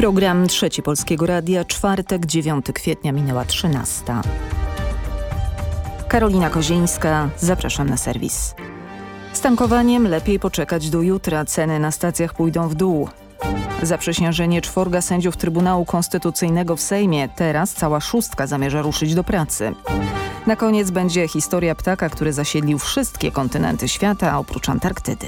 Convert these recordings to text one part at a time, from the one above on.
Program Trzeci Polskiego Radia, czwartek, 9 kwietnia, minęła 13. Karolina Kozińska, zapraszam na serwis. Z tankowaniem lepiej poczekać do jutra, ceny na stacjach pójdą w dół. Zaprzysiężenie czworga sędziów Trybunału Konstytucyjnego w Sejmie. Teraz cała szóstka zamierza ruszyć do pracy. Na koniec będzie historia ptaka, który zasiedlił wszystkie kontynenty świata, oprócz Antarktydy.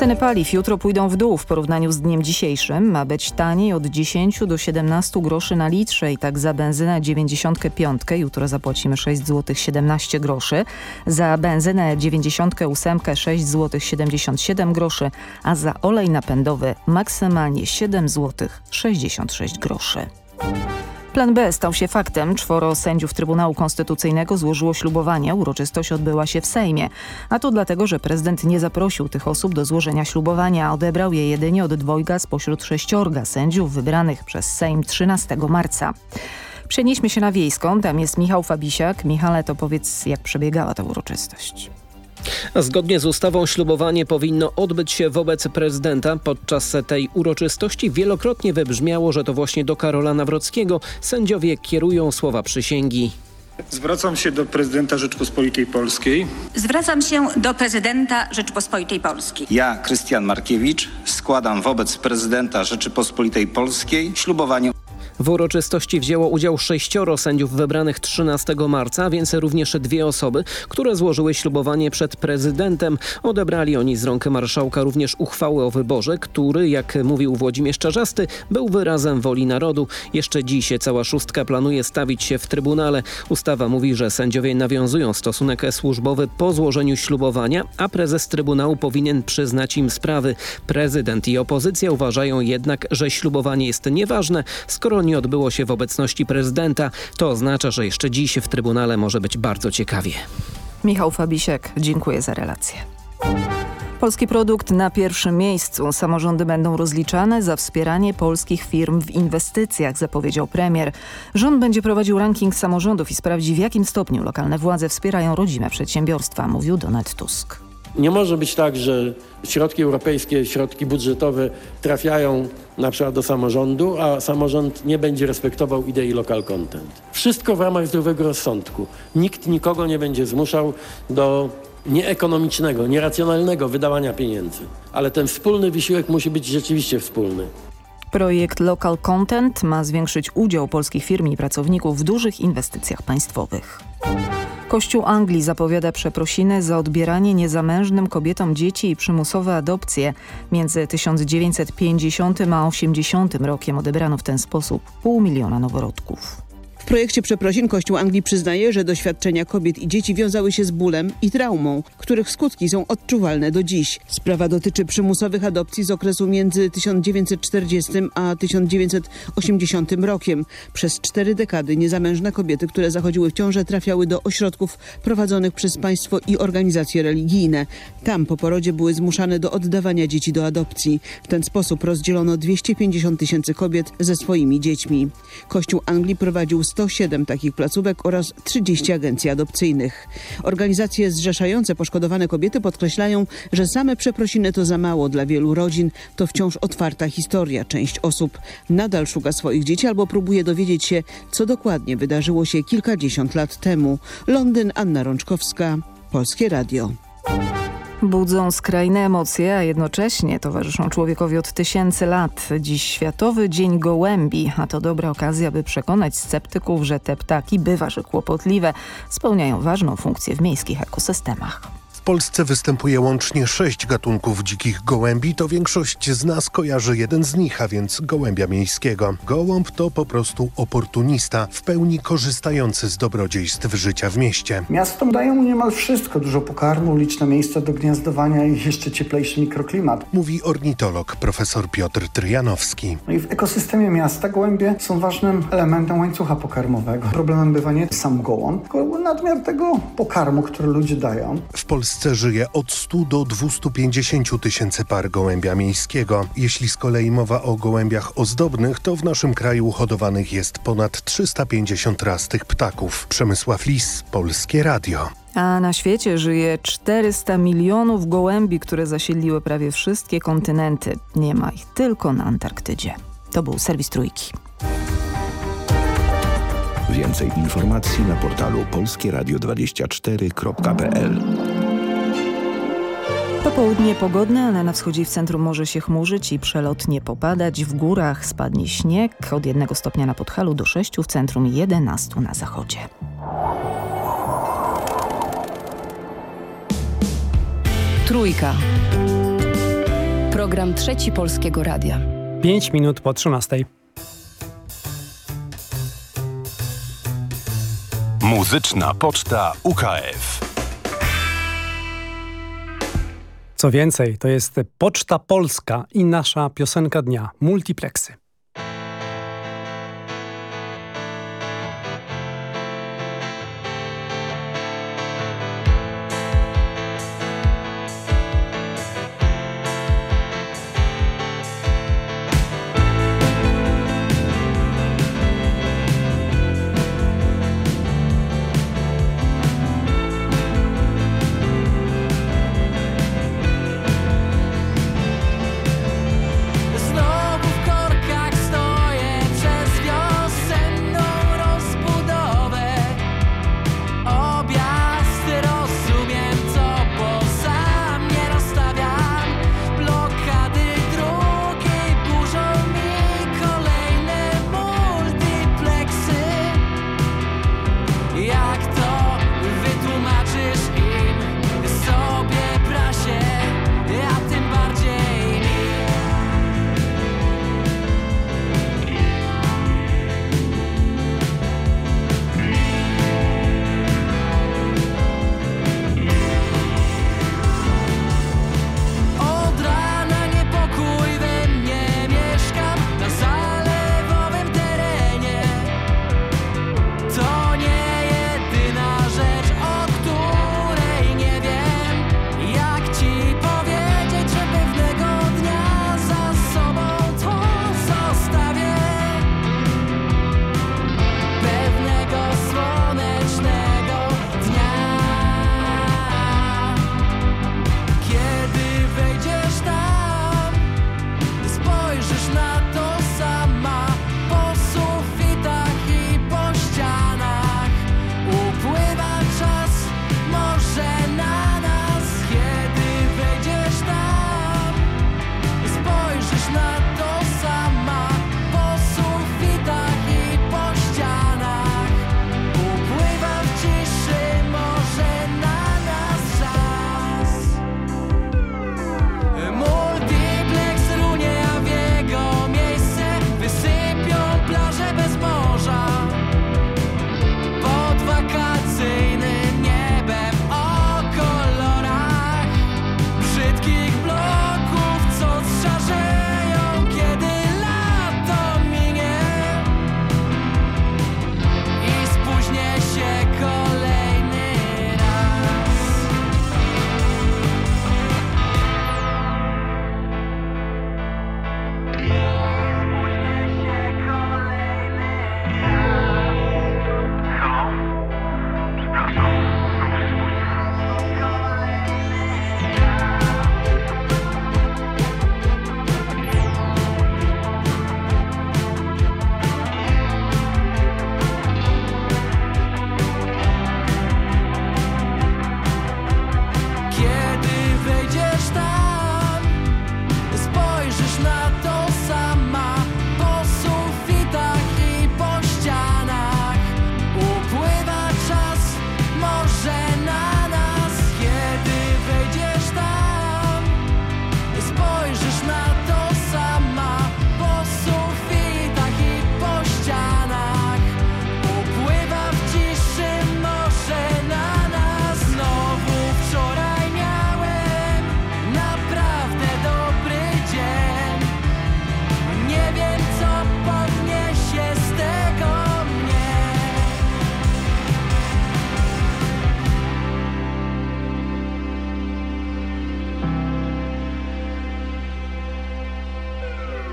Ceny paliw jutro pójdą w dół w porównaniu z dniem dzisiejszym. Ma być taniej od 10 do 17 groszy na litrze i tak za benzynę 95 jutro zapłacimy 6 zł 17 groszy, za benzynę 98 6 zł 77 groszy, a za olej napędowy maksymalnie 7 zł 66 groszy. Plan B stał się faktem. Czworo sędziów Trybunału Konstytucyjnego złożyło ślubowanie. Uroczystość odbyła się w Sejmie. A to dlatego, że prezydent nie zaprosił tych osób do złożenia ślubowania. Odebrał je jedynie od dwojga spośród sześciorga sędziów wybranych przez Sejm 13 marca. Przenieśmy się na Wiejską. Tam jest Michał Fabisiak. Michale, to powiedz, jak przebiegała ta uroczystość. Zgodnie z ustawą ślubowanie powinno odbyć się wobec prezydenta. Podczas tej uroczystości wielokrotnie wybrzmiało, że to właśnie do Karola Nawrockiego sędziowie kierują słowa przysięgi. Zwracam się do prezydenta Rzeczpospolitej Polskiej. Zwracam się do prezydenta Rzeczpospolitej Polskiej. Ja, Krystian Markiewicz, składam wobec prezydenta Rzeczypospolitej Polskiej ślubowanie w uroczystości wzięło udział sześcioro sędziów wybranych 13 marca, więc również dwie osoby, które złożyły ślubowanie przed prezydentem. Odebrali oni z rąk marszałka również uchwałę o wyborze, który, jak mówił Włodzimierz Czarzasty, był wyrazem woli narodu. Jeszcze dziś cała szóstka planuje stawić się w Trybunale. Ustawa mówi, że sędziowie nawiązują stosunek służbowy po złożeniu ślubowania, a prezes Trybunału powinien przyznać im sprawy. Prezydent i opozycja uważają jednak, że ślubowanie jest nieważne, skoro nie odbyło się w obecności prezydenta. To oznacza, że jeszcze dziś w Trybunale może być bardzo ciekawie. Michał Fabisiek, dziękuję za relację. Polski produkt na pierwszym miejscu. Samorządy będą rozliczane za wspieranie polskich firm w inwestycjach, zapowiedział premier. Rząd będzie prowadził ranking samorządów i sprawdzi w jakim stopniu lokalne władze wspierają rodzime przedsiębiorstwa, mówił Donald Tusk. Nie może być tak, że środki europejskie, środki budżetowe trafiają na przykład do samorządu, a samorząd nie będzie respektował idei local content. Wszystko w ramach zdrowego rozsądku. Nikt nikogo nie będzie zmuszał do nieekonomicznego, nieracjonalnego wydawania pieniędzy. Ale ten wspólny wysiłek musi być rzeczywiście wspólny. Projekt Local Content ma zwiększyć udział polskich firm i pracowników w dużych inwestycjach państwowych. Kościół Anglii zapowiada przeprosiny za odbieranie niezamężnym kobietom dzieci i przymusowe adopcje. Między 1950 a 80 rokiem odebrano w ten sposób pół miliona noworodków. W projekcie przeprosin Kościół Anglii przyznaje, że doświadczenia kobiet i dzieci wiązały się z bólem i traumą, których skutki są odczuwalne do dziś. Sprawa dotyczy przymusowych adopcji z okresu między 1940 a 1980 rokiem. Przez cztery dekady niezamężne kobiety, które zachodziły w ciążę trafiały do ośrodków prowadzonych przez państwo i organizacje religijne. Tam po porodzie były zmuszane do oddawania dzieci do adopcji. W ten sposób rozdzielono 250 tysięcy kobiet ze swoimi dziećmi. Kościół Anglii prowadził 107 takich placówek oraz 30 agencji adopcyjnych. Organizacje zrzeszające poszkodowane kobiety podkreślają, że same przeprosiny to za mało dla wielu rodzin. To wciąż otwarta historia. Część osób nadal szuka swoich dzieci albo próbuje dowiedzieć się, co dokładnie wydarzyło się kilkadziesiąt lat temu. Londyn, Anna Rączkowska, Polskie Radio. Budzą skrajne emocje, a jednocześnie towarzyszą człowiekowi od tysięcy lat. Dziś Światowy Dzień Gołębi, a to dobra okazja, by przekonać sceptyków, że te ptaki, bywa, że kłopotliwe, spełniają ważną funkcję w miejskich ekosystemach. W Polsce występuje łącznie sześć gatunków dzikich gołębi. To większość z nas kojarzy jeden z nich, a więc gołębia miejskiego. Gołąb to po prostu oportunista, w pełni korzystający z dobrodziejstw życia w mieście. Miastom dają mu niemal wszystko. Dużo pokarmu, liczne miejsca do gniazdowania i jeszcze cieplejszy mikroklimat. Mówi ornitolog profesor Piotr Tryjanowski. No i w ekosystemie miasta gołębie są ważnym elementem łańcucha pokarmowego. Problemem bywa nie sam gołąb, tylko nadmiar tego pokarmu, który ludzie dają. W Polsce Polsce żyje od 100 do 250 tysięcy par gołębia miejskiego. Jeśli z kolei mowa o gołębiach ozdobnych, to w naszym kraju hodowanych jest ponad 350 raz tych ptaków. Przemysław Lis, Polskie Radio. A na świecie żyje 400 milionów gołębi, które zasiedliły prawie wszystkie kontynenty. Nie ma ich tylko na Antarktydzie. To był serwis Trójki. Więcej informacji na portalu polskieradio24.pl Popołudnie pogodne, ale na wschodzie i w centrum może się chmurzyć i przelotnie popadać. W górach spadnie śnieg od 1 stopnia na Podhalu do 6 w centrum i 11 na zachodzie. Trójka. Program Trzeci Polskiego Radia. 5 minut po 13. Muzyczna Poczta UKF. Co więcej, to jest Poczta Polska i nasza piosenka dnia Multiplexy.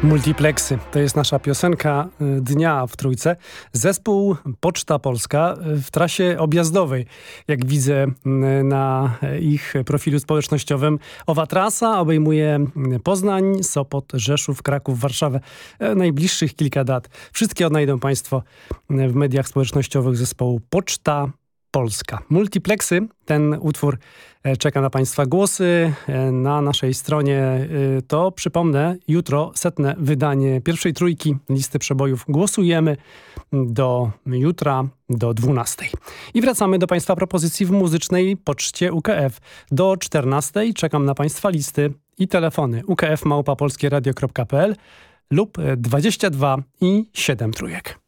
Multiplexy. To jest nasza piosenka y, dnia w Trójce. Zespół Poczta Polska y, w trasie objazdowej. Jak widzę y, na ich profilu społecznościowym. Owa trasa obejmuje Poznań, Sopot, Rzeszów, Kraków, Warszawę. Najbliższych kilka dat. Wszystkie odnajdą Państwo w mediach społecznościowych zespołu Poczta Polska. Multiplexy, ten utwór e, czeka na Państwa głosy e, na naszej stronie. E, to przypomnę, jutro setne wydanie pierwszej trójki listy przebojów. Głosujemy do jutra do 12. I wracamy do Państwa propozycji w muzycznej poczcie UKF. Do 14 czekam na Państwa listy i telefony ukfmałpapolskieradio.pl lub 22 i 7 trójek.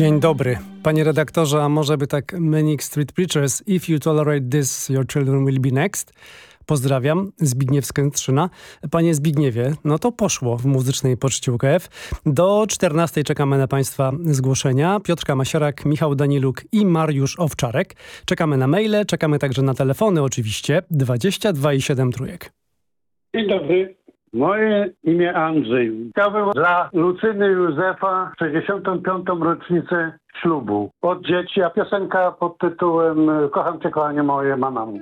Dzień dobry. Panie redaktorze, a może by tak Manic Street Preachers, if you tolerate this, your children will be next. Pozdrawiam, Zbigniew Skętrzyna. Panie Zbigniewie, no to poszło w muzycznej poczcie UKF. Do 14 czekamy na Państwa zgłoszenia. Piotrka Masierak, Michał Daniluk i Mariusz Owczarek. Czekamy na maile, czekamy także na telefony oczywiście. 22 i 7 trójek. Dzień dobry. Moje imię Andrzej. Chciałbym dla Lucyny Józefa 65. rocznicę ślubu. Od dzieci, a piosenka pod tytułem Kocham Cię, kochanie moje, mamam.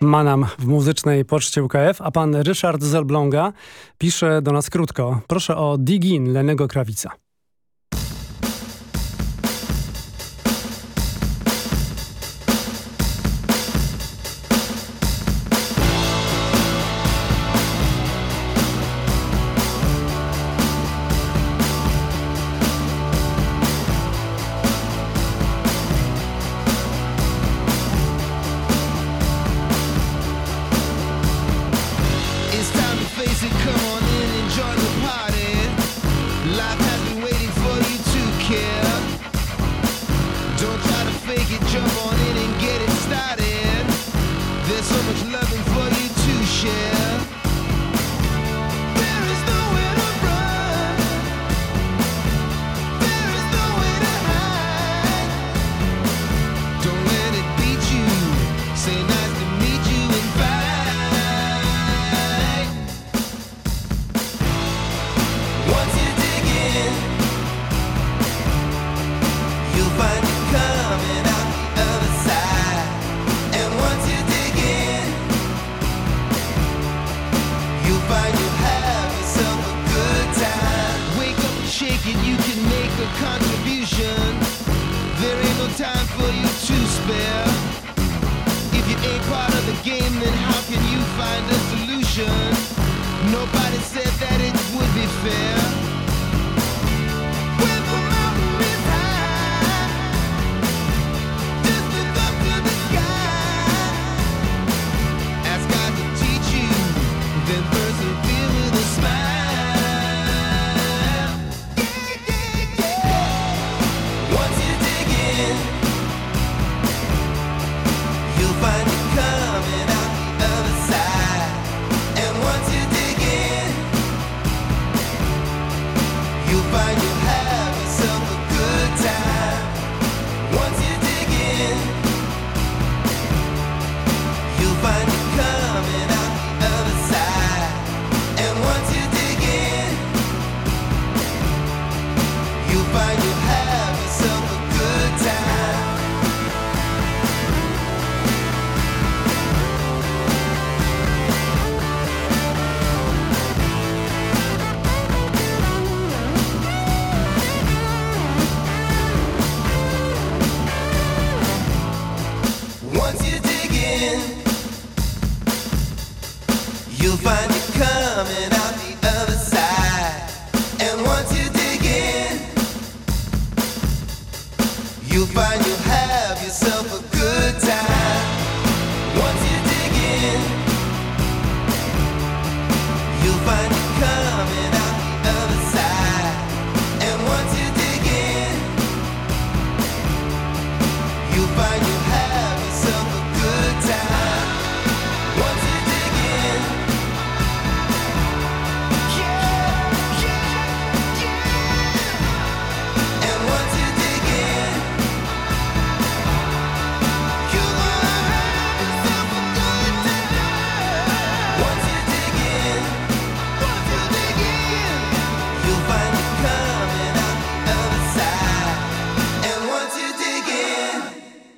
Ma nam w muzycznej poczcie UKF, a pan Ryszard Zelbląga pisze do nas krótko. Proszę o Digin Lenego Krawica.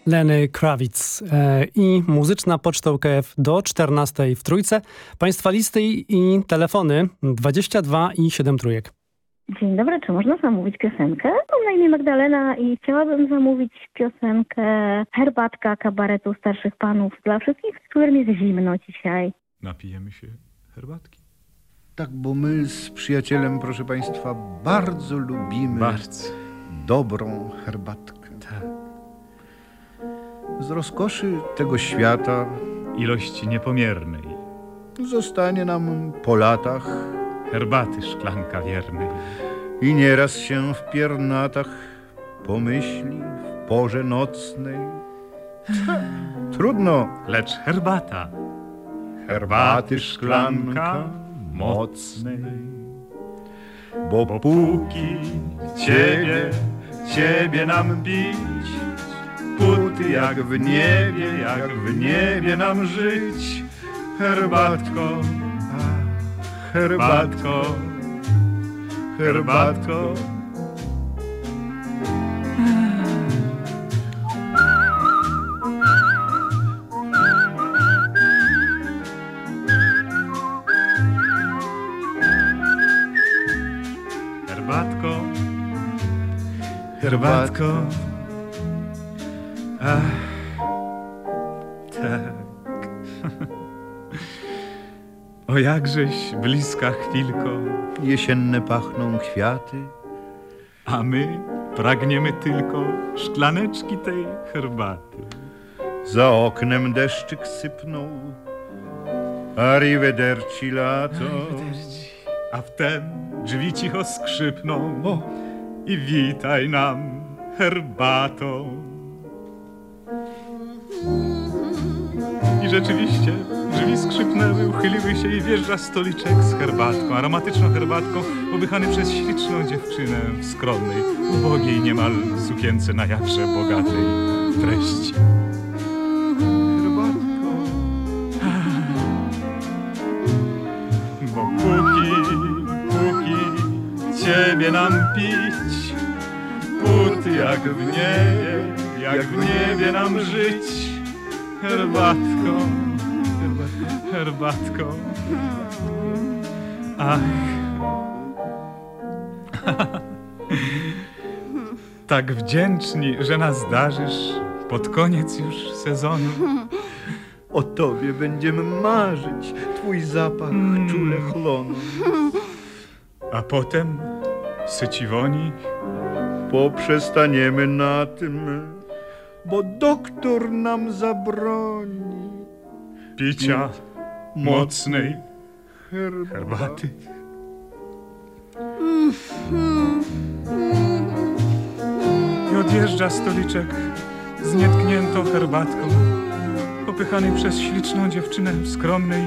Leny Krawic e, i muzyczna poczta UKF do 14 w Trójce. Państwa listy i telefony 22 i 7 trójek. Dzień dobry, czy można zamówić piosenkę? Mam na imię Magdalena i chciałabym zamówić piosenkę Herbatka kabaretu starszych panów dla wszystkich, z którym jest zimno dzisiaj. Napijemy się herbatki. Tak, bo my z przyjacielem, proszę Państwa, bardzo lubimy bardzo. dobrą herbatkę. Tak. Z rozkoszy tego świata ilości niepomiernej zostanie nam po latach herbaty szklanka wiernej. I nieraz się w piernatach pomyśli w porze nocnej. Trudno, lecz herbata, herbaty szklanka mocnej. Bo póki ciebie, ciebie nam pić, póty, jak w niebie, jak w niebie nam żyć. Herbatko, herbatko, herbatko. Herbatko, herbatko. herbatko. Ach, tak. O jakżeś bliska chwilko. Jesienne pachną kwiaty. A my pragniemy tylko szklaneczki tej herbaty. Za oknem deszczyk sypnął. Arrivederci lato. A wtem drzwi cicho skrzypną i witaj nam herbatą. I rzeczywiście drzwi skrzypnęły, uchyliły się i wjeżdża stoliczek z herbatką, aromatyczną herbatką, popychany przez śliczną dziewczynę w skromnej, ubogiej niemal sukience na jakże bogatej treści. Bo póki, póki ciebie nam pić, póty jak w niebie, jak w niebie nam żyć, herbatką, herbatką. Ach. tak wdzięczni, że nas darzysz pod koniec już sezonu. O tobie będziemy marzyć, twój zapach czule chlonu. A potem syci woni. Poprzestaniemy na tym, bo doktor nam zabroni Picia mocnej herbaty. I odjeżdża stoliczek z nietkniętą herbatką, popychany przez śliczną dziewczynę w skromnej,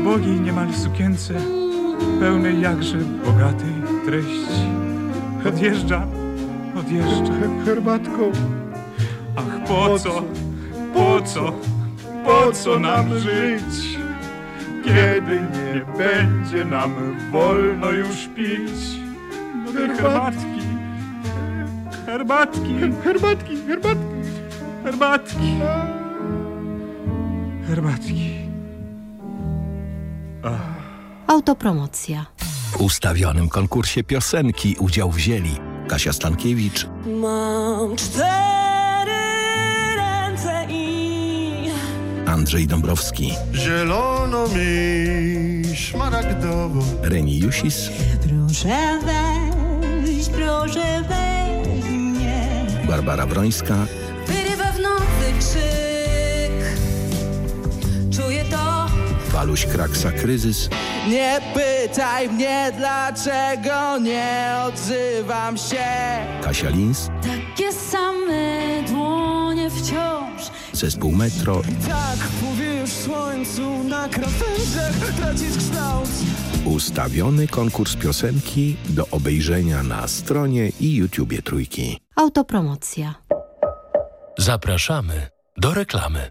ubogiej niemal sukience, pełnej jakże bogatej treści. Odjeżdża, odjeżdża. Herbatką. Ach, po co, po co, po co nam żyć, kiedy nie będzie nam wolno już pić? Tej herbatki, herbatki, Herbatki, herbatki. herbatki, herbatki. Autopromocja. W ustawionym konkursie piosenki udział wzięli Kasia Stankiewicz, Mam cztery Andrzej Dąbrowski, Zielono mi, szmaragdowo. Reni Jusis, proszę weź, proszę weź mnie. Barbara Brońska, Wyrywa w nocy krzyk. Czuję to. Waluś Kraksa Kryzys, Nie pytaj mnie, dlaczego nie odzywam się. Kasia Lins, Takie same dłonie wciąż. Zespół Metro, Tak, mówię już słońcu na krawędziach tracić kształt. ustawiony konkurs piosenki do obejrzenia na stronie i YouTubie Trójki. Autopromocja. Zapraszamy do reklamy.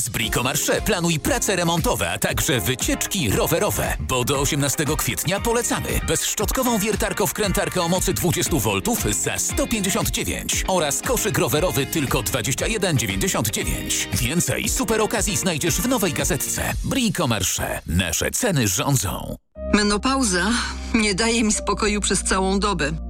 Z Bricomarché planuj prace remontowe, a także wycieczki rowerowe, bo do 18 kwietnia polecamy bezszczotkową wiertarko-wkrętarkę o mocy 20 V za 159 oraz koszyk rowerowy tylko 21,99. Więcej super okazji znajdziesz w nowej gazetce. Bricomarché. Nasze ceny rządzą. Menopauza nie daje mi spokoju przez całą dobę.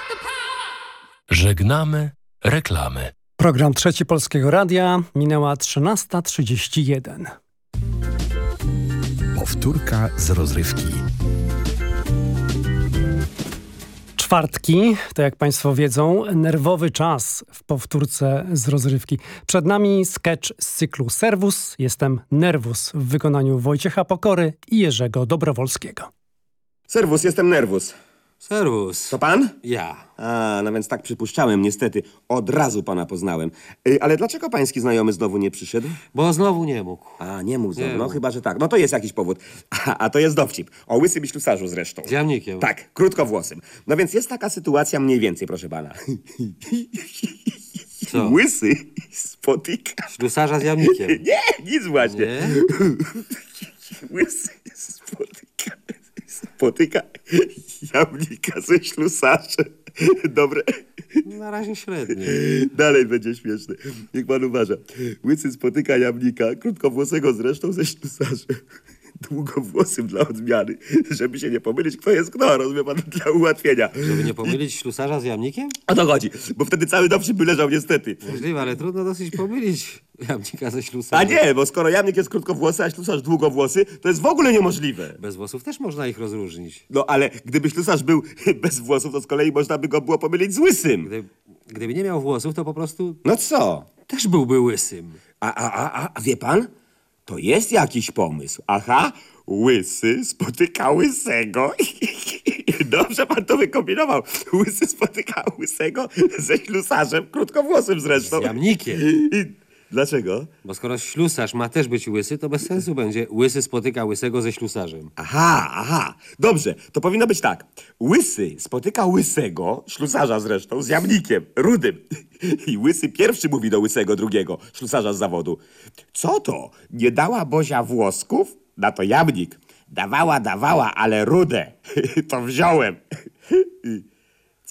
Żegnamy reklamy. Program Trzeci Polskiego Radia minęła 13.31. Powtórka z rozrywki. Czwartki, to jak Państwo wiedzą, nerwowy czas w powtórce z rozrywki. Przed nami sketch z cyklu Serwus. Jestem Nerwus w wykonaniu Wojciecha Pokory i Jerzego Dobrowolskiego. Serwus, jestem Nerwus. Serwus. To pan? Ja. A, no więc tak przypuszczałem, niestety. Od razu pana poznałem. Y, ale dlaczego pański znajomy znowu nie przyszedł? Bo znowu nie mógł. A, nie mógł znowu. Nie no mógł. chyba, że tak. No to jest jakiś powód. A, a to jest dowcip. O łysym ślusarzu zresztą. Z jamnikiem. Tak, krótkowłosym. No więc jest taka sytuacja mniej więcej, proszę pana. Co? Łysy spotyka... Ślusarza z jamnikiem. Nie, nic właśnie. Nie? Łysy spotyka... Spotyka jamnika ze ślusarzem. Dobre. Na razie średnio. Dalej będzie śmieszne. Niech pan uważa. Łysy spotyka jamnika, krótkowłosego zresztą ze ślusarzem. Długowłosym dla odmiany, żeby się nie pomylić, kto jest kto, rozumie pan, dla ułatwienia. Żeby nie pomylić ślusarza z jamnikiem? O to chodzi, bo wtedy cały dowcip by leżał niestety. Możliwe, ale trudno dosyć pomylić jamnika ze A ślusarzem. nie, bo skoro jamnik jest krótkowłosy, a ślusarz długowłosy, to jest w ogóle niemożliwe. Bez włosów też można ich rozróżnić. No ale gdyby ślusarz był bez włosów, to z kolei można by go było pomylić z łysym. Gdy, gdyby nie miał włosów, to po prostu No co? też byłby łysym. A, a, a, a, a wie pan? To jest jakiś pomysł. Aha, łysy spotyka łysego. Dobrze pan to wykombinował. Łysy spotyka łysego ze ślusarzem, krótkowłosym zresztą. Z jamnikiem. Dlaczego? Bo skoro ślusarz ma też być łysy, to bez sensu będzie łysy spotyka łysego ze ślusarzem. Aha, aha. Dobrze, to powinno być tak. Łysy spotyka łysego, ślusarza zresztą, z jamnikiem, rudym. I łysy pierwszy mówi do łysego drugiego, ślusarza z zawodu. Co to? Nie dała Bozia włosków? Na to jamnik. Dawała, dawała, ale rude. to wziąłem.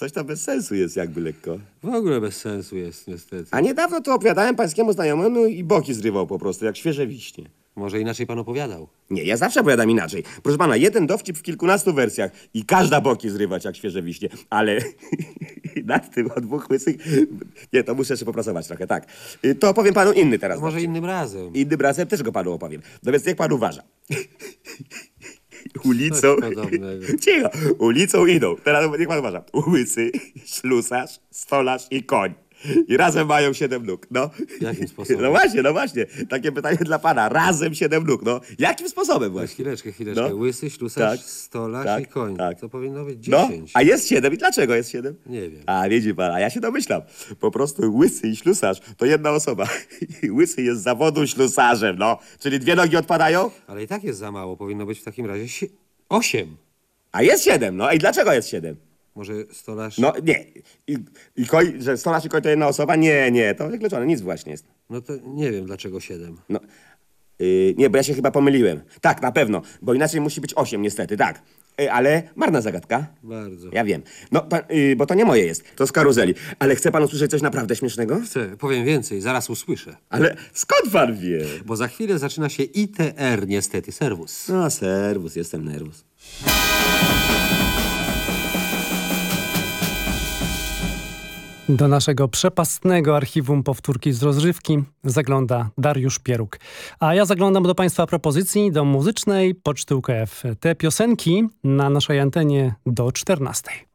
Coś tam bez sensu jest jakby lekko. W ogóle bez sensu jest niestety. A niedawno to opowiadałem pańskiemu znajomemu i boki zrywał po prostu, jak świeże wiśnie. Może inaczej pan opowiadał. Nie, ja zawsze opowiadam inaczej. Proszę pana, jeden dowcip w kilkunastu wersjach i każda boki zrywać jak świeże wiśnie, ale nad tym o dwóch łysych... Nie, to muszę jeszcze popracować trochę, tak. Y, To opowiem panu inny teraz. Może dowcip. innym razem. Innym razem też go panu opowiem. No więc niech pan uważa. Ulicą... Cicho. Ulicą idą. Teraz niech pan uważa. Łysy, ślusarz, stolarz i koń. I razem mają siedem nóg, no. Jakim sposobem? No właśnie, no właśnie. Takie pytanie dla pana. Razem siedem nóg, no. Jakim sposobem właśnie? Chwileczkę, chwileczkę. No. Łysy, ślusarz, Tak, stolarz tak, i koń. tak. To powinno być No, dziesięć. a jest siedem. I dlaczego jest siedem? Nie wiem. A widzi pan, a ja się domyślam. Po prostu łysy i ślusarz to jedna osoba. Łysy jest zawodu ślusarzem, no. Czyli dwie nogi odpadają, Ale i tak jest za mało. Powinno być w takim razie sie... osiem. a jest siedem, no. I dlaczego jest siedem? Może stolarz... No nie. I, i koń, że stolarz i koń to jedna osoba? Nie, nie, to wykluczone, nic właśnie jest. No to nie wiem dlaczego siedem. No. Yy, nie, bo ja się chyba pomyliłem. Tak, na pewno, bo inaczej musi być osiem niestety, tak. Yy, ale marna zagadka. Bardzo. Ja wiem. No, pan, yy, bo to nie moje jest, to z karuzeli. Ale chce pan usłyszeć coś naprawdę śmiesznego? Chcę, powiem więcej, zaraz usłyszę. Ale skąd pan wie? Bo za chwilę zaczyna się ITR, niestety, serwus. No, serwus, jestem nerwus. Do naszego przepastnego archiwum powtórki z rozrywki zagląda Dariusz Pieruk. A ja zaglądam do Państwa propozycji do muzycznej poczty UKF. Te piosenki na naszej antenie do 14.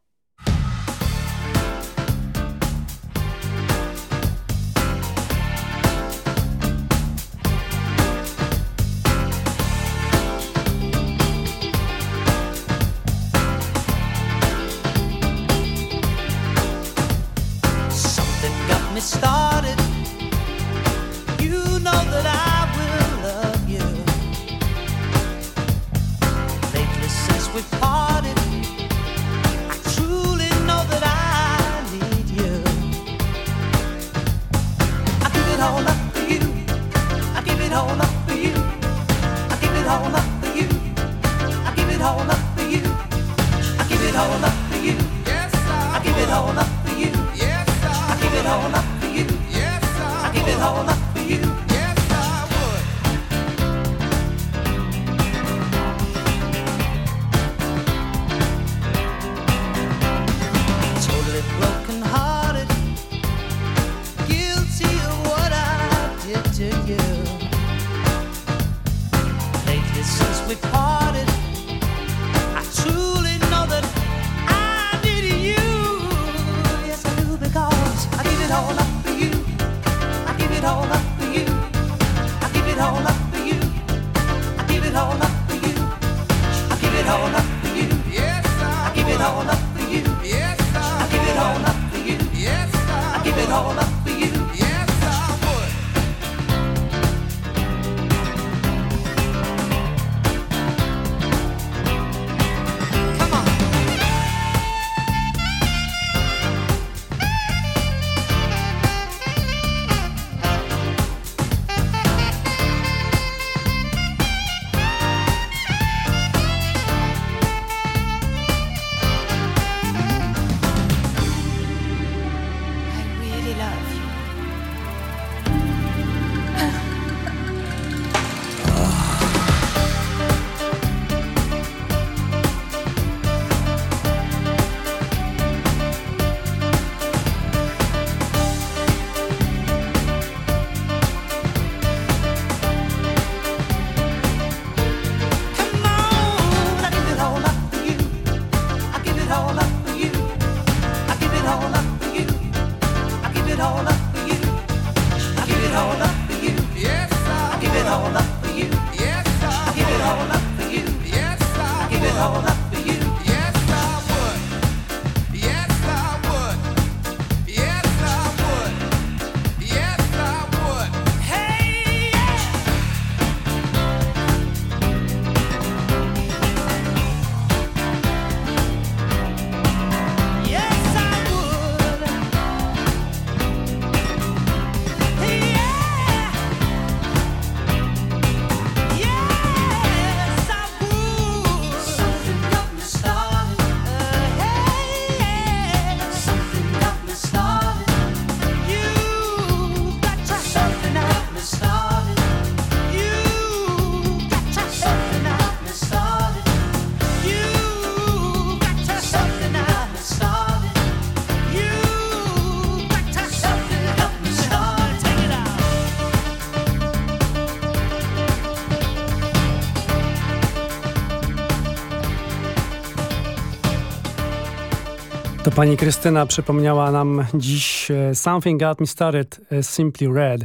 pani Krystyna przypomniała nam dziś e, Something Got Me Started e, Simply Red.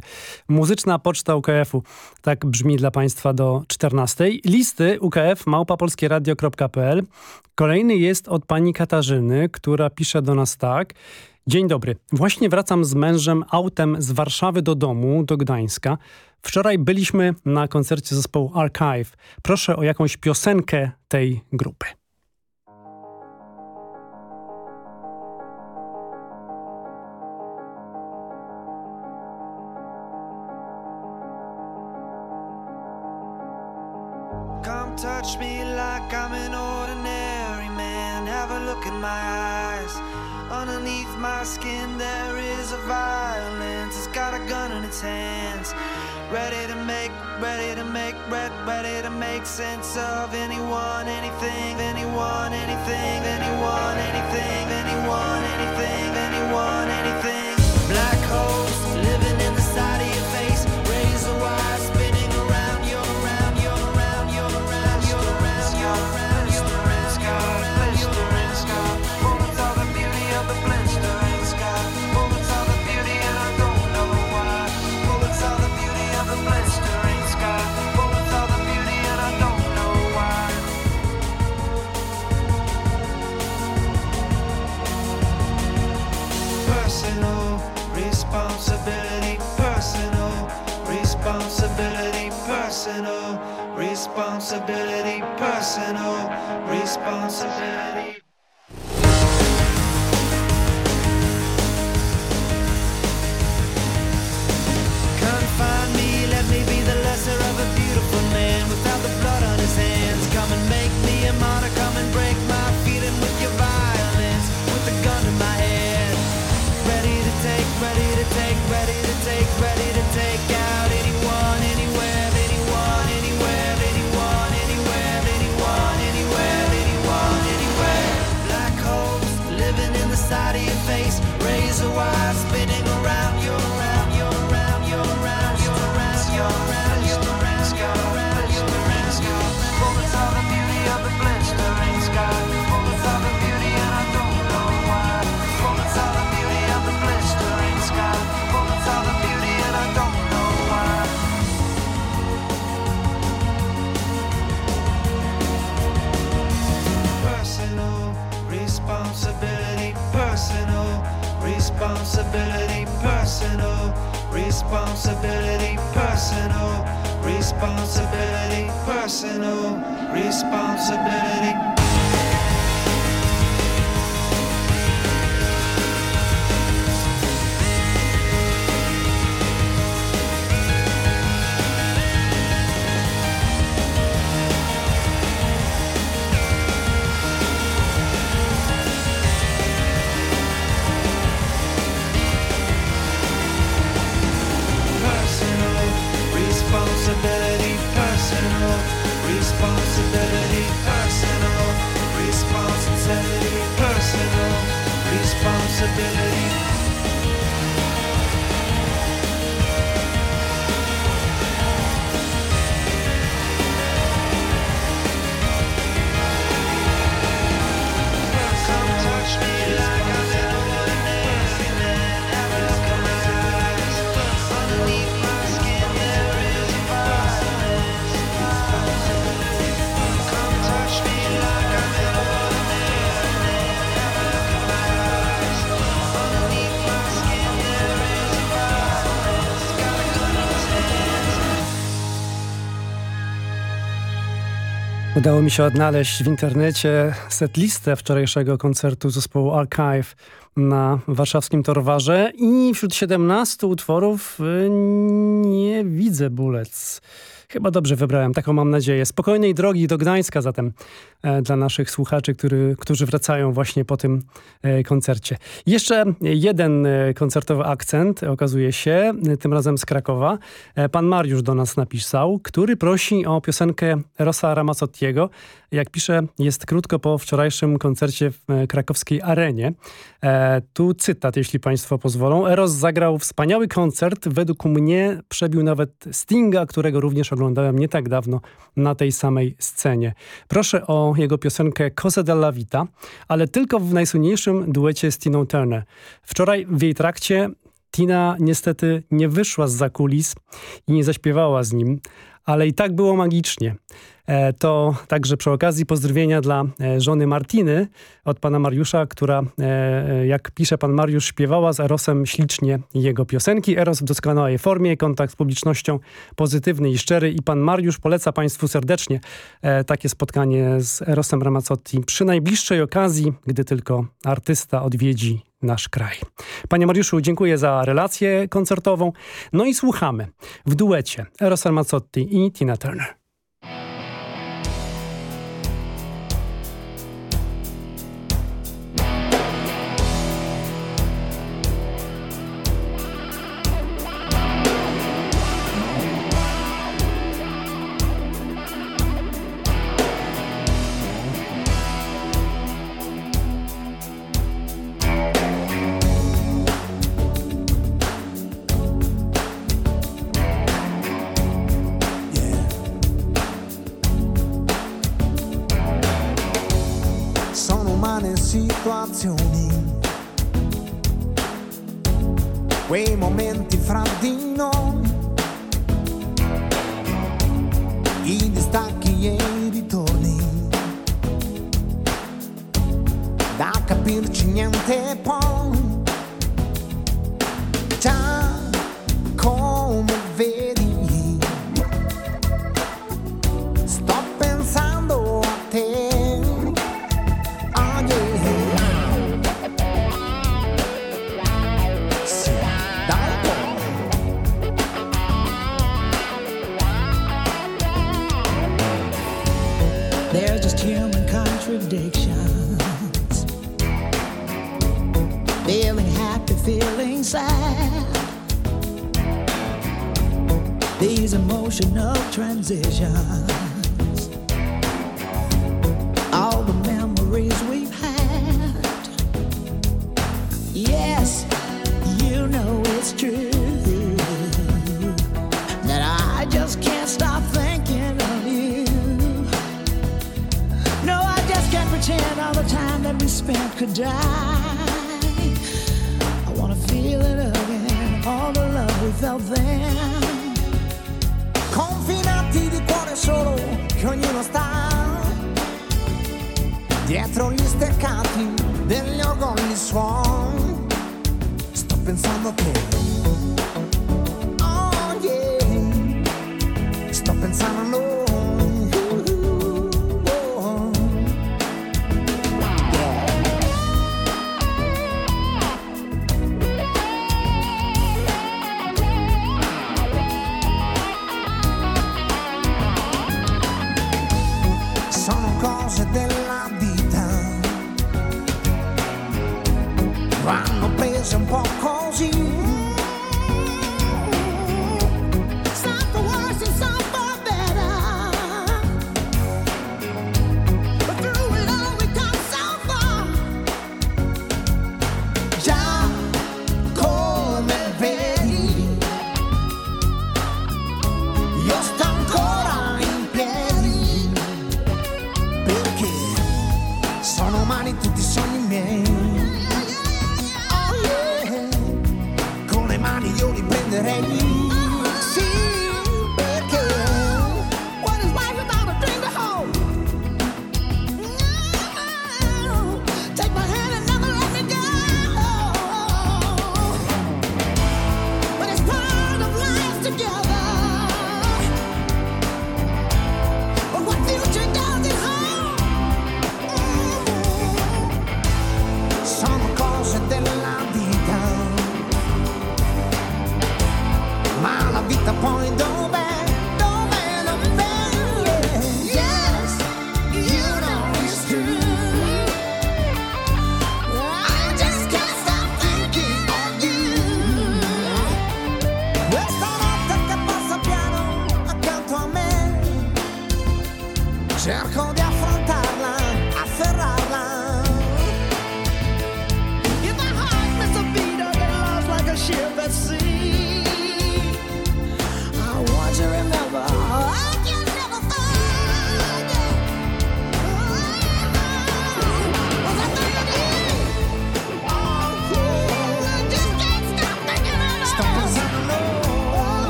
Muzyczna poczta UKF-u. Tak brzmi dla państwa do 14. Listy UKF małpapolskieradio.pl. Kolejny jest od pani Katarzyny, która pisze do nas tak. Dzień dobry. Właśnie wracam z mężem autem z Warszawy do domu, do Gdańska. Wczoraj byliśmy na koncercie zespołu Archive. Proszę o jakąś piosenkę tej grupy. Sense of anyone, anything, anyone, anything, anyone, anything, personal responsibility, personal responsibility. believe Udało mi się odnaleźć w internecie setlistę wczorajszego koncertu zespołu Archive na warszawskim Torwarze i wśród 17 utworów y, nie widzę Bullets. Chyba dobrze wybrałem, taką mam nadzieję. Spokojnej drogi do Gdańska zatem e, dla naszych słuchaczy, który, którzy wracają właśnie po tym e, koncercie. Jeszcze jeden e, koncertowy akcent okazuje się, tym razem z Krakowa. Pan Mariusz do nas napisał, który prosi o piosenkę Rosa Ramazzottiego. Jak pisze, jest krótko po wczorajszym koncercie w krakowskiej arenie. Tu cytat, jeśli państwo pozwolą. Eros zagrał wspaniały koncert. Według mnie przebił nawet Stinga, którego również oglądałem nie tak dawno na tej samej scenie. Proszę o jego piosenkę Cosa della Vita, ale tylko w najsłynniejszym duecie z Tiną Turner. Wczoraj w jej trakcie Tina niestety nie wyszła z za kulis i nie zaśpiewała z nim, ale i tak było magicznie. E, to także przy okazji pozdrowienia dla e, żony Martiny od pana Mariusza, która, e, jak pisze pan Mariusz, śpiewała z Erosem ślicznie jego piosenki. Eros w doskonałej formie, kontakt z publicznością pozytywny i szczery i pan Mariusz poleca państwu serdecznie takie spotkanie z Erosem Ramazzotti przy najbliższej okazji, gdy tylko artysta odwiedzi nasz kraj. Panie Mariuszu, dziękuję za relację koncertową. No i słuchamy w duecie Eros Ramazzotti i Tina Turner. Confinati di cuore solo che ognuno sta dietro gli steccati degli orgogli suoni sto pensando a te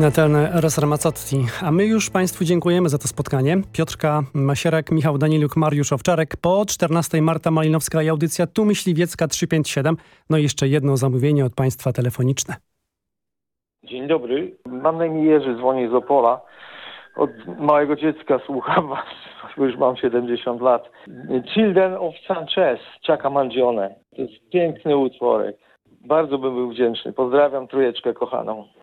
Tina Turner oraz Ramazzotti. A my już Państwu dziękujemy za to spotkanie. Piotrka Masierek, Michał Daniluk, Mariusz Owczarek. Po 14 Marta Malinowska i audycja Tu Myśliwiecka 357. No i jeszcze jedno zamówienie od Państwa telefoniczne. Dzień dobry. Mam na imię Jerzy, dzwonię z Opola. Od małego dziecka słucham was, już mam 70 lat. Children of Sanchez, Chaka Mangione. To jest piękny utworek. Bardzo bym był wdzięczny. Pozdrawiam trójeczkę kochaną.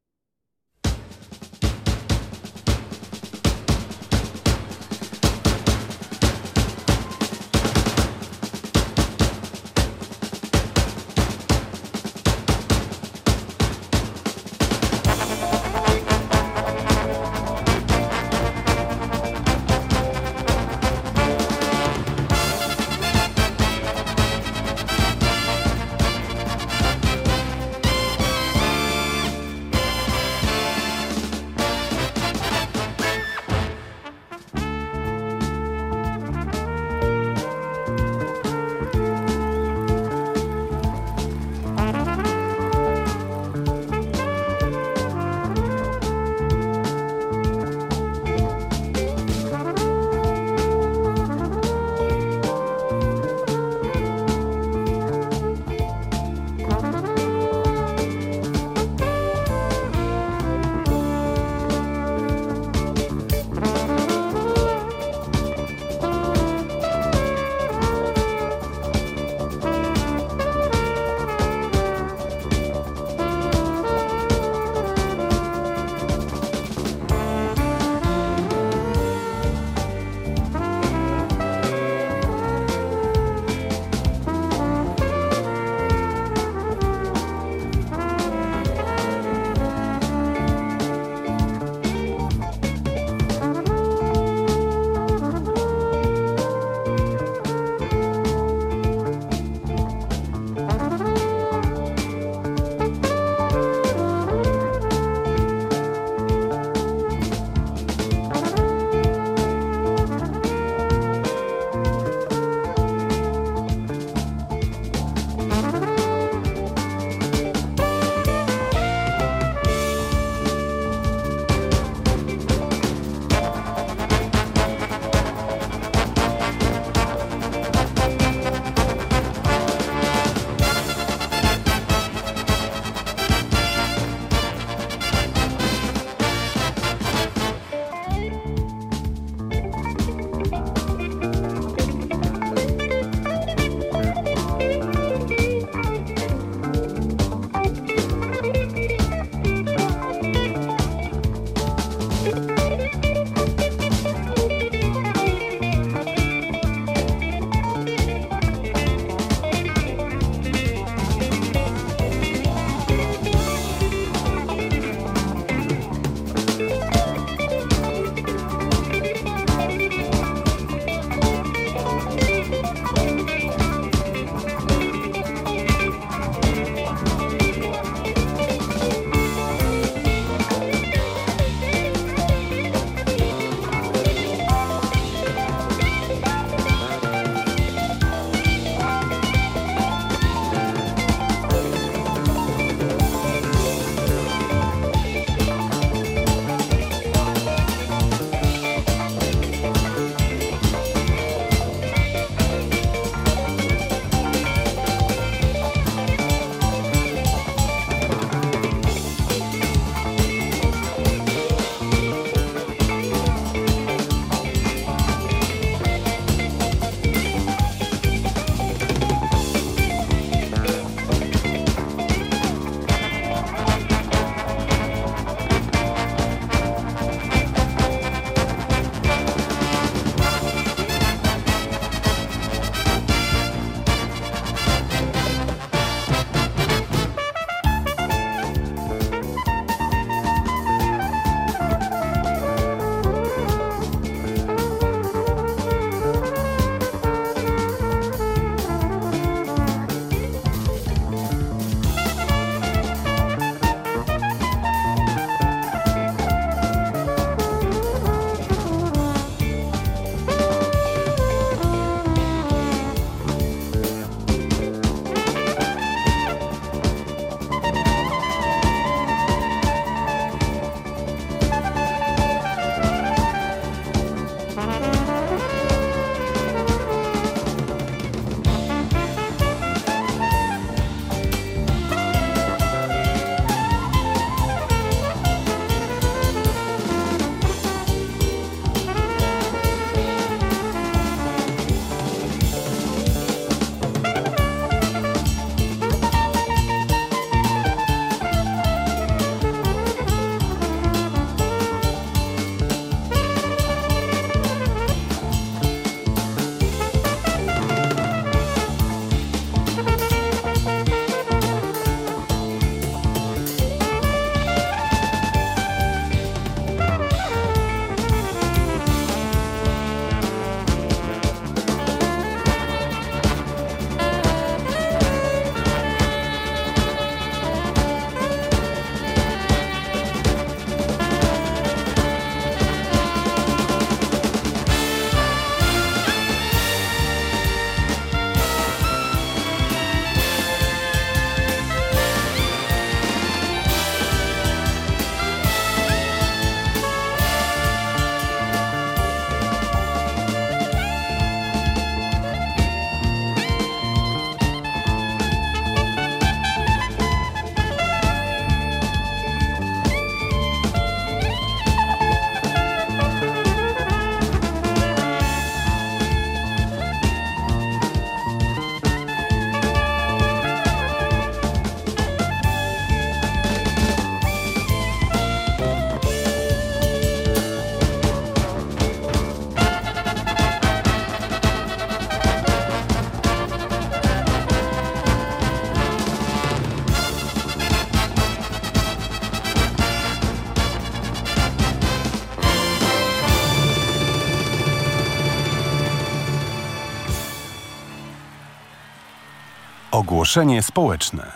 Ogłoszenie społeczne.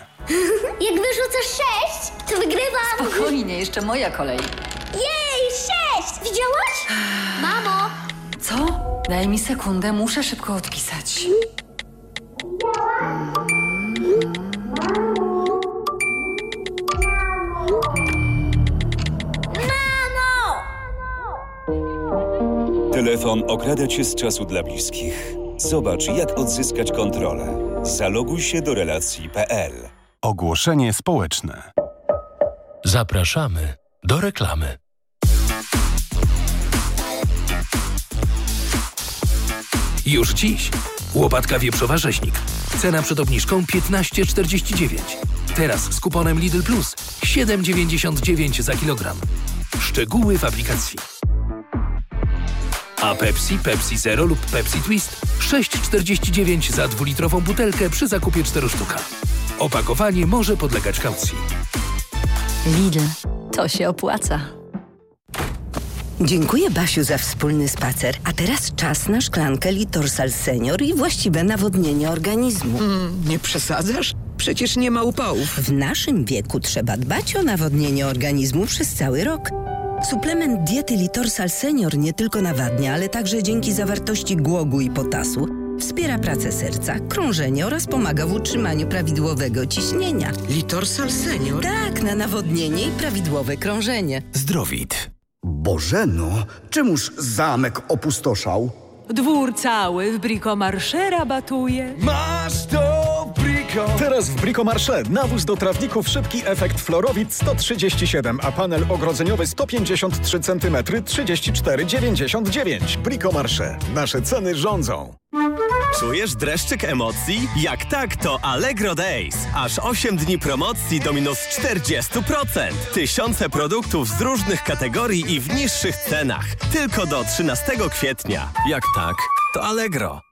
Jak wyrzucasz sześć, to wygrywam. Spokojnie, jeszcze moja kolej. Jej, sześć! Widziałaś? Mamo! Co? Daj mi sekundę, muszę szybko odpisać. Mamo! Telefon okrada cię z czasu dla bliskich. Zobacz, jak odzyskać kontrolę. Zaloguj się do relacji.pl. Ogłoszenie społeczne. Zapraszamy do reklamy. Już dziś. Łopatka wieprzowa rzeźnik. Cena przed obniżką 15,49. Teraz z kuponem Lidl Plus 7,99 za kilogram. Szczegóły w aplikacji. A Pepsi, Pepsi Zero lub Pepsi Twist 6,49 za dwulitrową butelkę przy zakupie 4 sztuka. Opakowanie może podlegać kaucji. Lidl, to się opłaca. Dziękuję Basiu za wspólny spacer. A teraz czas na szklankę Litorsal Senior i właściwe nawodnienie organizmu. nie przesadzasz? Przecież nie ma upałów. W naszym wieku trzeba dbać o nawodnienie organizmu przez cały rok. Suplement diety Litorsal Senior nie tylko nawadnia, ale także dzięki zawartości głogu i potasu wspiera pracę serca, krążenie oraz pomaga w utrzymaniu prawidłowego ciśnienia. Litorsal Senior? Tak, na nawodnienie i prawidłowe krążenie. Zdrowit. Bożeno, czemuż zamek opustoszał? Dwór cały w Bricomarché rabatuje. Masz to! Teraz w Brico Marché nawóz do trawników szybki efekt Florowit 137, a panel ogrodzeniowy 153 cm 34,99. Brico Marché. Nasze ceny rządzą. Czujesz dreszczyk emocji? Jak tak, to Allegro Days. Aż 8 dni promocji do minus 40%. Tysiące produktów z różnych kategorii i w niższych cenach. Tylko do 13 kwietnia. Jak tak, to Allegro.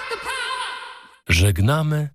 Żegnamy